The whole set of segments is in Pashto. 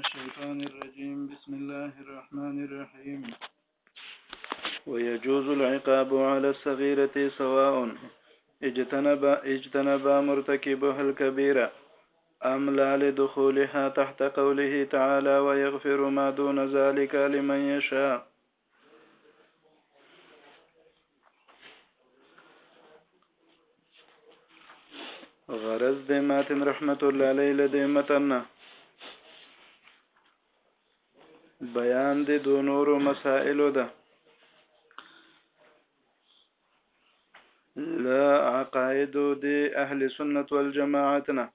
الشيطان الرجيم بسم الله الرحمن الرحيم ويجوز العقاب على الصغيرة سواء اجتنب, اجتنب مرتكبها الكبيرة أم لا لدخولها تحت قوله تعالى ويغفر ما دون ذلك لمن يشاء غرض د ماتن رحمت الله علیه له دې متن نه بیان د دو نورو مسائلو ده له عقایدو د اهل سنت والجماعت نه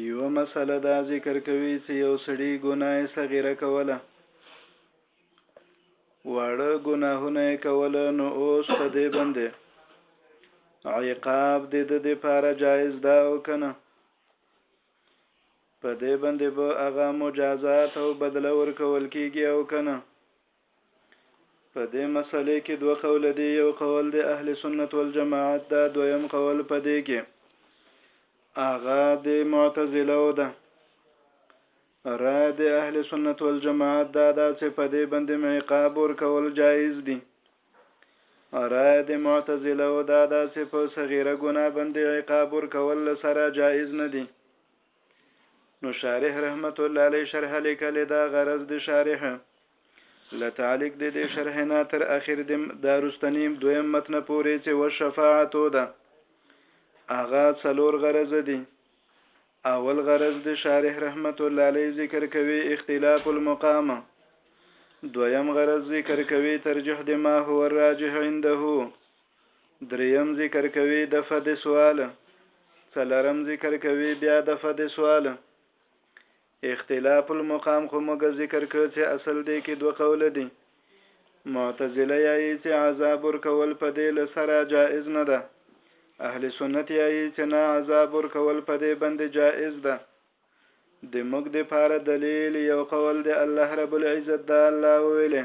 یو مسله دا ذکر کوي چې یو سړی ګناه صغیره کوله واړه ګناهونه کوله نو اوس په دې باندې عقاب د د لپاره جایز دا او کنه په دې باندې به هغه مجازات او بدله ورکول کیږي او کنه په دې مسئلې کې دوه قول دي یو قول د اهل سنت والجماعت دا دویم قول په دې کې اغا د معتزله او ده را د اهل سنت والجماعت دا دا چې په دې باندې عقاب ور کول جایز دي را د معتزله او دا دا چې په صغیره ګناه باندې عقاب ور کول سره جایز نه دي نو شارح رحمت الله علیه شرح لیکل دا غرض د شارح لتعلق د دې شرح نه تر اخر د دارستنیم دویم متن پورې چې و شفاعتو ده اغا څلور غرض دي اول غرض د شارح رحمت الله علیه ذکر کوي اختلاف المقامه دویم غرض ذکر کوي ترجح د ما هو الراجح عنده دریم ذکر کوي دفع د سوال څلرم ذکر کوي بیا دفع د سوال اختلاف المقام خو موږ ذکر کړ چې اصل دی کې دوه قول دي معتزله یایي چې عذاب ورکول په دې لسره جائز نه ده اهل سنت یایي چې نه عذاب ورکول په دې باندې جائز ده د موږ د پاره دلیل یو قول د الله رب العزت دا الله ویلې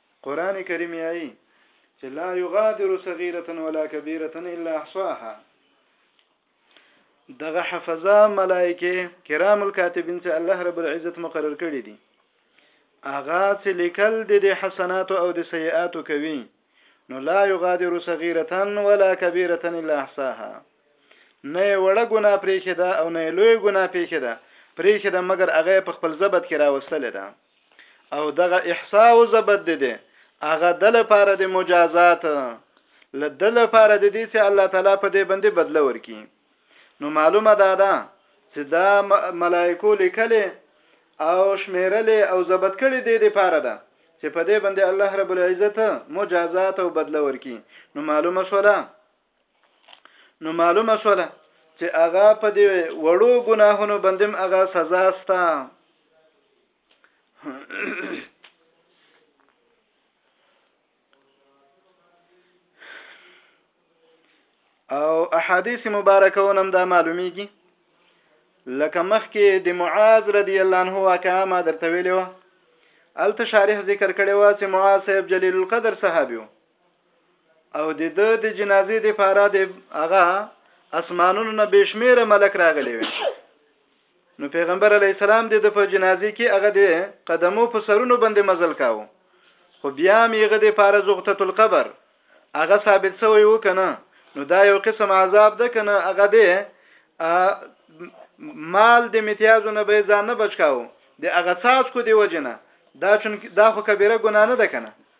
قرآن کریم یایی چې لا یغادر صغیره ولا کبیره الا احصاها دغه حفظه ملائکه کرام الکاتبین چې الله رب العزت مقرر کړی دي اغا چې لیکل د حسنات او د سیئات کوي نو لا یغادر صغیره ولا کبیره الا احصاها نه وړه ګنا پرې خدا او نه لوی ګنا پرې خدا پرې خدا مگر هغه په خپل زبد کې راوستل ده او دغه احصاء او زبد دي دي هغه د لپاره د مجازات له د لپاره د دې چې الله تعالی په دې باندې بدله ورکي نو معلومه ده دا چې دا ملائکو لیکلې او شمیرلې او زبد کړې دې لپاره ده چې په دې باندې الله رب العزت مجازات او بدله ورکي نو معلومه شوله نو معلومه شوله چې هغه په دې وړو ګناهونو باندې هغه سزا ستا او احادیث مبارکونه هم دا معلومیږي لکه مخکې د معاذ رضی الله عنه واقعا ما درته ویلو الته شارح ذکر کړي وا چې معاذ صاحب جلیل القدر صحابي او د د د جنازې د فاره د هغه اسمانونو نه بشمیر ملک راغلی وي نو پیغمبر علی السلام د په جنازې کې هغه د قدمو په سرونو باندې مزل کاو خو بیا میغه د فاره زغته القبر هغه ثابت سوی و کنه نو دا یو قسم عذاب ده کنه هغه دی مال د امتیازو نه به ځان نه بچکاو د هغه څاڅکو دی وجنه دا چون دا خو کبیره ګناه نه ده کنه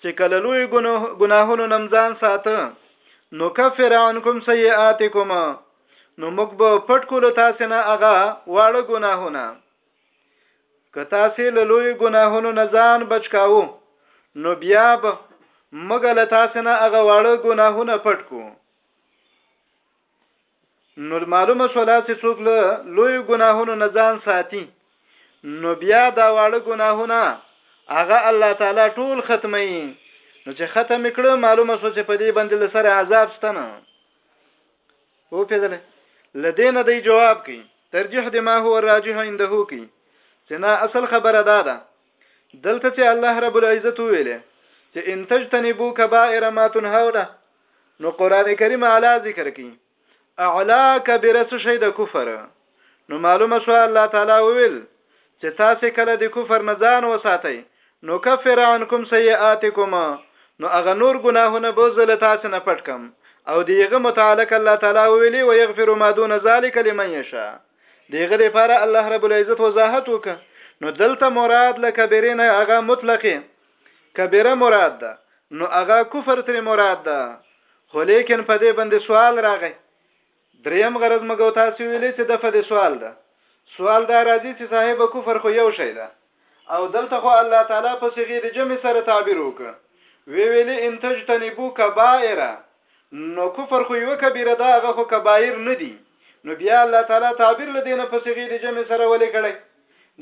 چې کله لوی ګناهونو نمځان ساته نو کفر عنکم سیئاتکم نو موږ به پټ کول تاسو نه هغه واړه ګناهونه که تاسو له لوی ګناهونو نه ځان بچکاو نو بیا به موږ له تاسو نه هغه واړه ګناهونه پټ کو نو معلومه شوله چې څوک له لوی ګناهونو نه ځان ساتي نو بیا دا واړه ګناهونه هغه الله تعالی ټول ختمي نو چې ختم کړه معلومه شو چې په دې باندې لسره عذاب شته نه او پیدل لدینه دی جواب کی ترجیح د ما هو راجح عنده کی چې نه اصل خبره دا ده دلته چې الله رب العزت ویلې چې ان تجتنبوا كبائر ما تنهون نو قران کریم اعلی ذکر کی اعلی کبیره څه شی د کفر نو معلومه شو الله تعالی وویل چې تاسو کله د کفر نه ځان وساتئ نو کفر عنکم سیئاتکم نو هغه نور ګناهونه به زه له تاسو نه پټ کم او دیغه متعلق الله تعالی ویلی و یغفر ما دون ذلک لمن یشا دیغه لپاره الله رب العزت وضاحت وک نو دلته مراد لکبیرین هغه مطلقه کبیره مراد ده نو هغه کفر ترې مراد ده خو لیکن په دې باندې سوال راغی دریم غرض مګو تاسو ویلې چې دفه دې سوال ده سوال دا راځي چې صاحب کفر خو یو شی ده او دلته خو الله تعالی په صيغه د جمع سره تعبیر وکړ وی ویلې ان تجتنبو کبائر نو کفر خو یو کبیره ده هغه خو کبایر نه دي نو بیا الله تعالی تعبیر لدینه په صيغه د جمع سره ولې کړی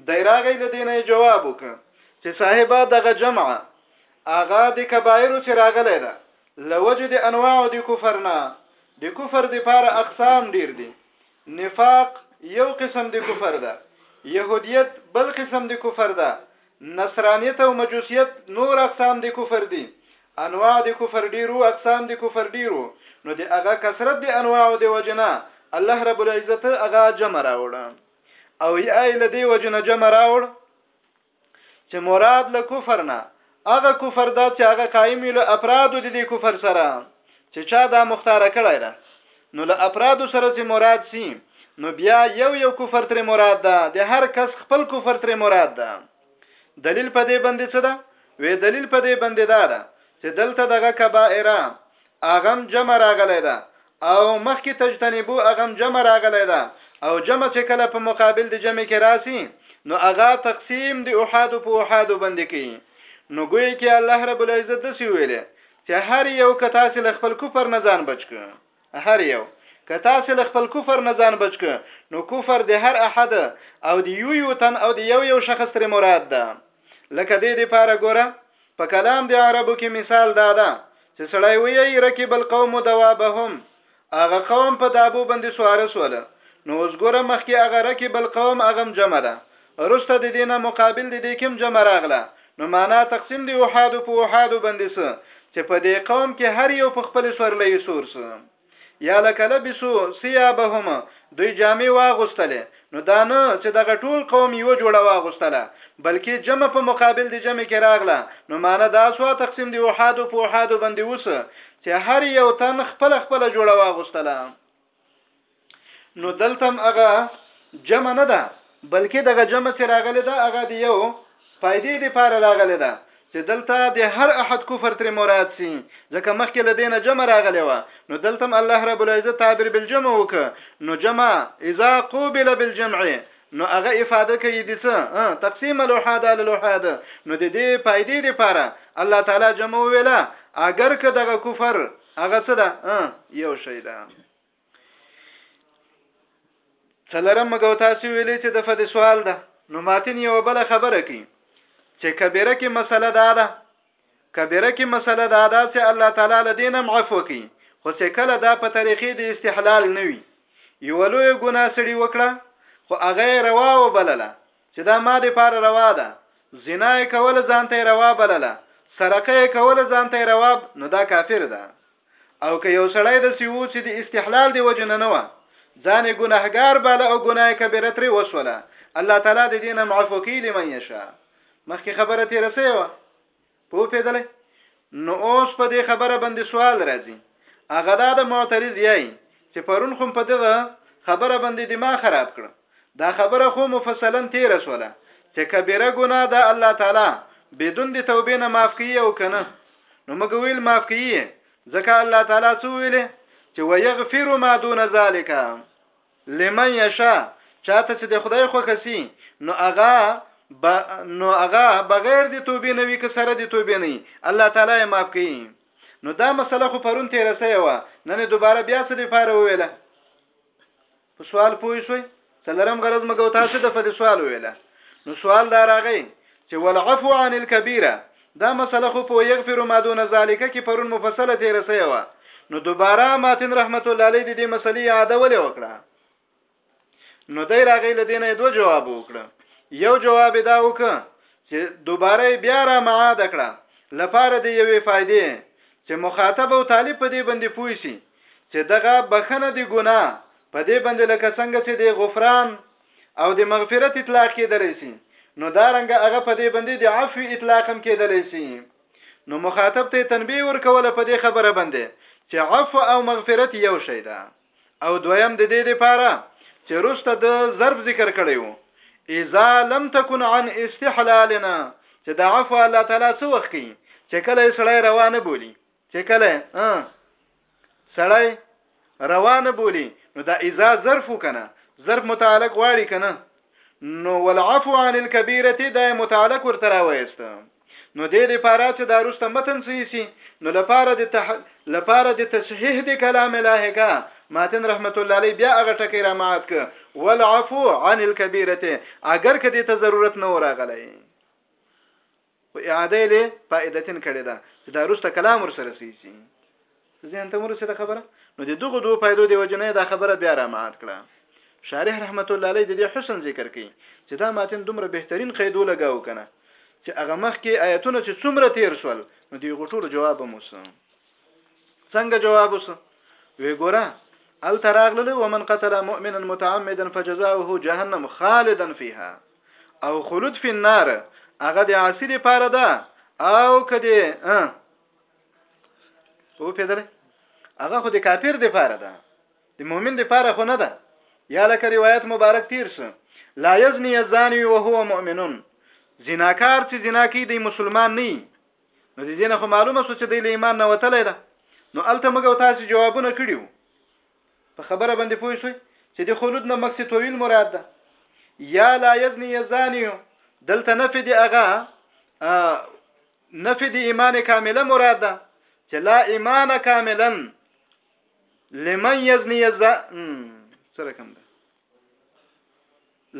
دی راغی له دې نه یې جواب وکړ چې صاحبه دغه جمع هغه د کبایرو چې راغلی ده له وجې د انواعو د کفر نه د کفر د پاره اقسام ډیر دي نفاق یو قسم د کفر ده يهودیت بل قسم د کفر ده نصرانیت او مجوسیت نور اقسام د کفر دي انواع د کفر ډیرو اقسام د کفر ډیرو نو د هغه کثرت د انواع د وجنه الله رب العزت هغه جمع راوړه او یا یې له دې وجو نه جمع راوړ چې مراد له کفر نه هغه کفر دا چې هغه قائم له افرادو د دې کفر سره چې چا دا مختار کړی ده نو له افرادو سره چې مراد سي نو بیا یو یو کفر تر مراد ده د هر کس خپل کفر تر مراد ده دلیل په دې باندې څه ده وې دلیل په دې باندې دا ده چې دلته دغه کبائره اغم جمع راغلی ده او مخکې تجتنبو اغم جمع راغلی ده او جمع چې کله په مقابل د جمع کې راسي نو اغا تقسیم د احادو په احادو باندې کوي نو ګوې کې الله رب العزت د سی ویلې چې هر یو که تاسو له خپل کفر نه ځان بچ کړئ هر یو که تاسو له خپل کفر نه ځان بچ ک نو کفر د هر احد او د یو یو تن او د یو یو شخص تر مراد ده لکه دې لپاره ګوره په کلام د عربو کې مثال دا ده چې سړی ویي رکب القوم دوابهم هغه قوم په دابو باندې سوار سول نو اوس ګوره مخکې هغه رکب القوم هغه جمع ده رسته د دینه مقابل د دې کوم جمع راغله نو معنا تقسیم دی احاد په احاد باندې سه چې په دې قوم کې هر یو په خپل سورلې سورسه یا لکه لبسو ثیابهم دوی جامې واغوستلې نو دا نه چې دغه ټول قوم یو جوړه واغوستله بلکې جمع په مقابل د جمع کې راغله نو معنی دا سوا تقسیم دی احادو په احادو باندې وس چې هر یو تن خپل خپل جوړه واغوستله نو دلتم هغه جمع نه ده بلکه دغه جمع چې راغلې ده هغه د یو فایدې د پاره راغلې ده چې دلته د هر احد کفر تر مراد سي ځکه مخکې لدینه جمع راغلې و نو دلته الله رب العزت تعبیر بالجمع وک نو جمع اذا قوبل بالجمع نو هغه افاده کوي د څه تقسیم الوحاد ال الوحاد نو د دې فائدې لپاره الله تعالی جمع ویلا اگر که دغه کفر هغه څه ده یو شی ده څلرم مګو تاسو ویلې چې د فد سوال ده نو ماتن یو بل خبره کوي چې کبیره کې مسله دا ده کبیره کې مسله دا ده چې الله تعالی له دینه معفو کوي خو چې کله دا په طریقې د استحلال نه وي یو لوی ګناه سړي وکړه خو هغه روا وبلله چې دا ما دپاره روا ده، زنا یې کوله ځانته یې روا بلله، سرقه یې کوله ځانته یې روا نو دا کافر ده. او که یو سړی دسې وو چې د استحلال د وجې نه نه وه ځان یې ګنهګار باله او ګناه کبیره ترې وسوله الله تعالی د دې نه معفو کوي لمن یشاء مخکې خبره تېره سوې وه. پوفیدلی نو اوس په دې خبره باندې سوال راځي هغه دا د معترض یای چې پرون خو په دغه خبره باندې دماغ خراب کړ دا خبره خو مفصلا تیر سوله چې کبیره ګناه ده الله تعالی بدون د توبې نه معاف کوي او کنه نو موږ ویل معاف کوي ځکه الله تعالی څو ویل چې ويغفر ما دون ذالک لمن یشاء چاته چې د خدای خوښه سي نو هغه ب... نو هغه بغیر د توبې نه وي که سره د توبې نه الله تعالی یې معاف کوي نو دا مسله خو پرون تیر سوی و نن دوباره بیا څه دی پاره وویله په سوال پوه شوي څلرم غرض مګو تاسو د فد سوال وویله نو سوال دا راغی چې والعفو عن الکبیره دا مسله خو په یغفر ما دون ذالک کې پرون مفصله تیر سوی و نو دوباره ماتن رحمت الله علیه د دې مسلې یاد ولې وکړه نو دای راغی لدینه دوه جواب وکړه یو جواب دا وک چې دوباره بیا را معاد کړه لپاره د یوې فائدې چې مخاطب او طالب په دې باندې پوي شي چې دغه بخنه دی ګناه په دې باندې لکه څنګه چې د غفران او د مغفرت اطلاق کېدلی شي نو دا رنګ هغه په دې باندې د عفو اطلاق هم کېدلی شي نو مخاطب ته تنبیه ورکوله په دې خبره باندې چې عفو او مغفرت یو شی ده او دویم د دې لپاره چې رسته د ضرب ذکر کړی وو اذا لم تكن عن استحلالنا چې د عفو الله تعالی څو وخت کوي چې کله سړی روانه بولی چې کله سړی روانه بولی نو دا اذا ظرف کنه ظرف متعلق واړی کنه نو والعفو عن الكبيره دا متعلق ورته راويست نو دې لپاره چې دا رسته متن سيسي نو لپاره د تح... لپاره د تصحيح د کلام لاهکا ماتن رحمت الله علی بیا هغه ټکی را مات ک والعفو عن الكبيره اگر کدی ته ضرورت نه وراغلی خو اعاده یې له فائدتن کړې ده چې دا روسته کلام ورسره سي سي ذهن ته ورسېده خبره نو د دغه دوه فائدو دی وجنه دا خبره بیا را مات کړه شارح رحمت الله علیه د دې حسن ذکر کوي چې دا ماتن دومره بهترین قیدو لګاو کنه چې هغه مخ کې آیتونه چې څومره تیر شول نو دی غټولو جواب مو سم څنګه جواب وس وی ګوره ال تراغله ومن قتل مؤمنا متعمدا فجزاؤه جهنم خالدا فيها او خلود فی النار هغه د عاصی لپاره ده او کدی ها په پیدل هغه خو د کافر لپاره ده د مؤمن لپاره خو نه ده یا لکه روایت مبارک تیر سه لا یزنی الزانی وهو مؤمنون زناکار چې زنا کوي د مسلمان نه نو د دینه خو معلومه سو چې دی له ایمان نه وتلی ده نو الته موږ او تاسو جوابونه کړیو په خبره باندې پوه شئ چې د خلود نه مقصد طویل مراد ده یا لا یزنی یزانی دلته نفی دی اغا نفی دی ایمان کامله مراد ده چې لا ایمان کاملا لمن یزنی یزا سره کوم ده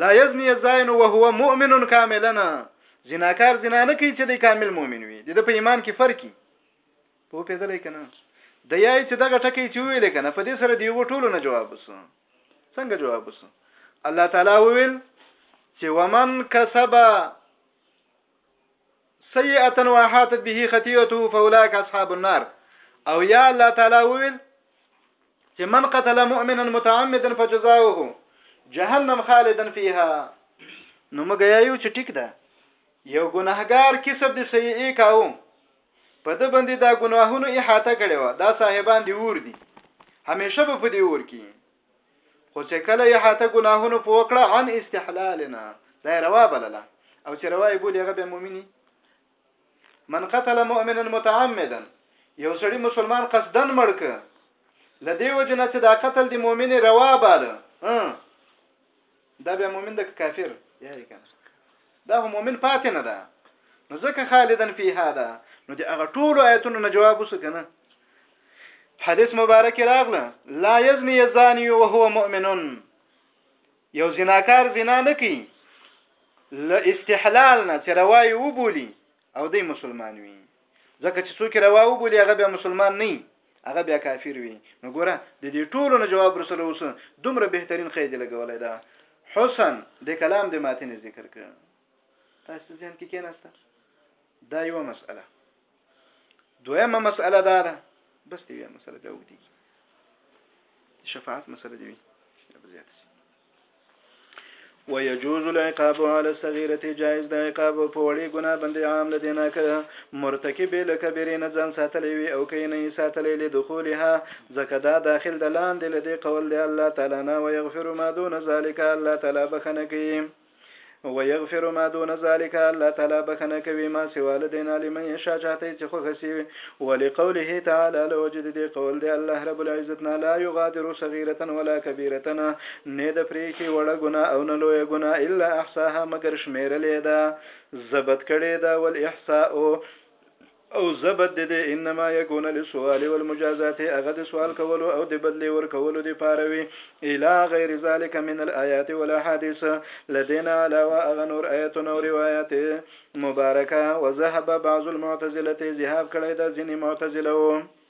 لا يزني الزاني وهو مؤمن کاملا زناکار زنا نه کوي چې دی کامل مؤمن وي د په ایمان کې فرق کی په پیدلې کنه د یای چې دغه ټکی چې ویل کنه په دې سره دی و ټولو نه جواب وسو څنګه جواب وسو الله تعالی وویل چې ومن کسب سیئه واحاتت به خطیئته فاولئک اصحاب النار او یا الله تعالی وویل چې من قتل مؤمنا متعمدا فجزاؤه جهنم خالدا فيها نو موږ یو چې ټیک ده یو ګناهګار کسب د سیئه کاو په د باندې دا ګناهونو احاطه کړي و دا صاحبان دی ور دي همیشه به په دی ور کې خو چې کله یې هاته ګناهونو په وکړه عن استحلالنا دا یې روا بلله او چې روا یې بولي هغه به مؤمني من قتل مؤمنا متعمدا یو سړی مسلمان قصدن مړ ک لدی وجنه چې دا قتل دی مؤمن روا باله دا بیا مؤمن ده که کافر یا یې کنه دا هم مؤمن پاتې نه ده نو ځکه خالدن فیها ده نو د هغه ټول آیتونو نه جواب وسو کنه حدیث مبارک راغله لا یزنی یزانی وهو مؤمن یو زناکار زنا نه کوي ل استحلال نه چې روایي وبولي او دی مسلمان وي ځکه چې څوک روا وبولي هغه بیا مسلمان نه هغه بیا کافر وي نو ګوره د دې ټولو نه جواب رسول اوس دومره بهترین قید لګولای دا حسن د کلام د ماتن ذکر کړ تاسو ځین کې کېناسته دا یو مسأله دویمه مسأله دا ده بس دی مسأله بیا وګدي شفاعت مسأله دی بیا زیات شي ويجوز العقاب على الصغيره جائز د عقاب په وړي ګنا باندې عام لدی نه کړه مرتکب له کبیرې نه ځان ساتلې وي او کین نه ساتلې له دخولها ځکه دا داخل د لاندې لدی قول دی الله تعالی نه ويغفر ما دون ذلك الله تعالی بخنه کوي ويغفر ما دون ذلك الله تعالی بخنه کوي ما سوا لدین علم یشا چاته چې خوښ سی ولقوله تعالی لوجد دې قول دې الله رب العزت نه لا یغادر صغیره ولا کبیره نه د پریخي وړه ګنا او نه لوی ګنا الا احصاها مگر شمیرلې ده ضبط کړي ده ول احصاء او ضبط د دې انما يکون للسوال والمجازات هغه د سوال کولو او د بدلې ورکولو د پاره وي الی غیر ذلک من الایات والاحادیث له دې نه علاوه هغه نور آیتونه او روایات مبارکه وذهب بعض المعتزله ذهاب کړی دا ځینې معتزله وو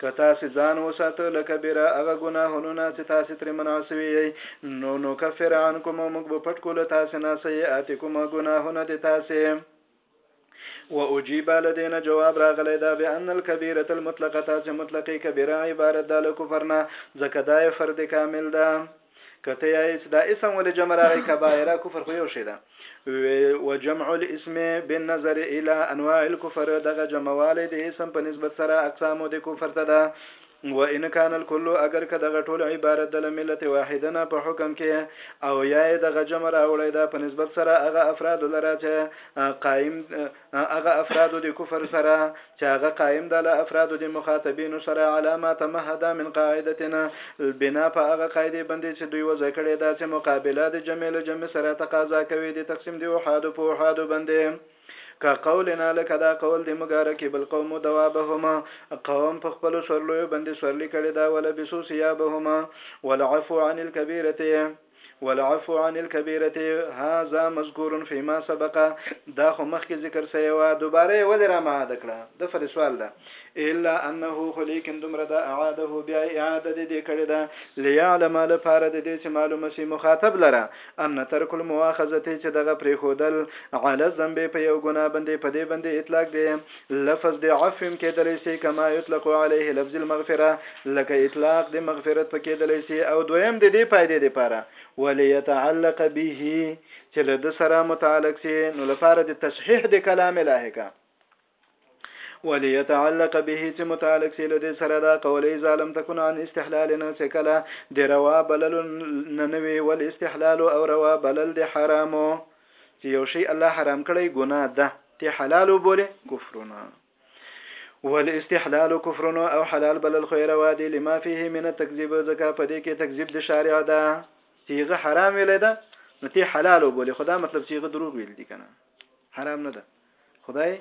که تاسې ځان وساتو له کبیره هغه ګناهونو نه چې تاسې ترې منع سوي یئ، نو نکفر عنکم او موږ به پټ کړو له تاسې نه سیئاتکم ګناهونه د تاسې. واجیب له دې نه جواب راغلی ده بأن الکبیرة المطلقة چې مطلقه کبیره عبارت ده له کفر نه ځکه دا یې فرد کامل ده. که ته یایې چې دا اسم ولې جمع راغی کبایره کفر خو یو شی ده وجمع الاسم بالنظر الى انواع الكفر دغه جمعوالی د اسم په نسبت سره اقسامو د کفر ته ده و ان کان الکل اگر که دغه ټول عبارت د ملت واحده نه په حکم کې او یا دغه جمع راوړی دا په نسبت سره هغه افراد لره چې قائم هغه افرادو د کفر سره چې هغه قائم ده له افرادو د مخاطبینو سره علی ما تمهدا من قاعدتنا بنا په هغه قاعدې باندې چې دوی وضع کړې ده چې مقابله د جمع له جمع سره تقاضا کوي د تقسیم د احادو په احادو باندې که قولنا لکه دا قول د مګاره کې بل قوم دوابهما قوم په خپل سورلوی باندې سورلی کړي دا ولا بسوسیابهما والعفو عن الكبيره والعفو عن الکبیرة هذا مذکور فيما سبق دا خو مخکې ذکر سوی وه دوباره یې ولې را معاد کړه دفع د سوال ده الا انه خو لیکن دومره ده اعاده بیا یې اعاده د دې کړې ده لیعلم لپاره د دې چې معلومه سي مخاطب لره ان ترک المواخذة چې دغه پرېښودل علی الذنب په یو ګناه باندې په دې باندې اطلاق دی لفظ د عفو کېدلی سي کما يطلق عليه لفظ المغفره لکه اطلاق د مغفرت په کېدلی سي او دويم د دې پايدې دپاره وليتعلق به چې له ده سره متعلق سي نو لپاره د تصحيح د کلام لاحقه وليتعلق به چې متعلق سي لدې سره دا قولې ظالم تكون عن استحلال نه چې کله د روا بلل نه نوي ول استحلال او روا بلل د حرامو چې یو شی الله حرام کړی ګناه ده ته حلال وبوله کفرونه والاستحلال كفر او حلال بل الخير وادي لما فيه من التكذيب زکه په دې کې تکذیب د شارع ده تیغه حرام ویل ده نو تی حلال وبولي خدا مطلب تیغه دروغ ویل دي کنه حرام نه ده خدای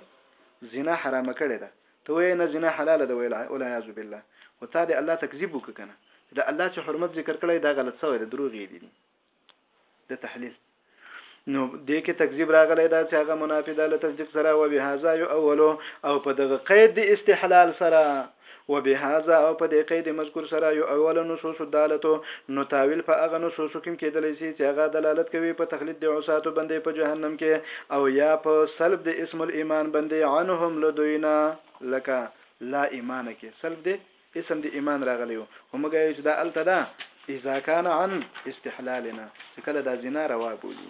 زنا حرام کړی ده ته وې نه زنا حلال ده ویل ولا یعذ بالله او تا دې الله تکذیب وکنه دا الله چې حرمت ذکر کړی دا غلط سوی ده دروغ یې دي د تحلیل نو دې کې تکذیب راغلی دا چې هغه منافی ده له تصدیق سره او به هاذا یو اولو او په دغه قید د استحلال سره و به هاذا او په دې قید مذکور سره یو اول نصوص دالتو نو تاویل په هغه نصوص کې کېدلی شي چې هغه دلالت کوي په تخلید د عصاتو بندې په جهنم کې او یا په سلب د اسم الایمان بندې عنهم لدوینا لکه لا ایمان کې سلب د اسم د ایمان راغلی وو خو موږ وایو چې دا هلته ده اذا کان عن استحلالنا چې کله دا زنا روا بولو.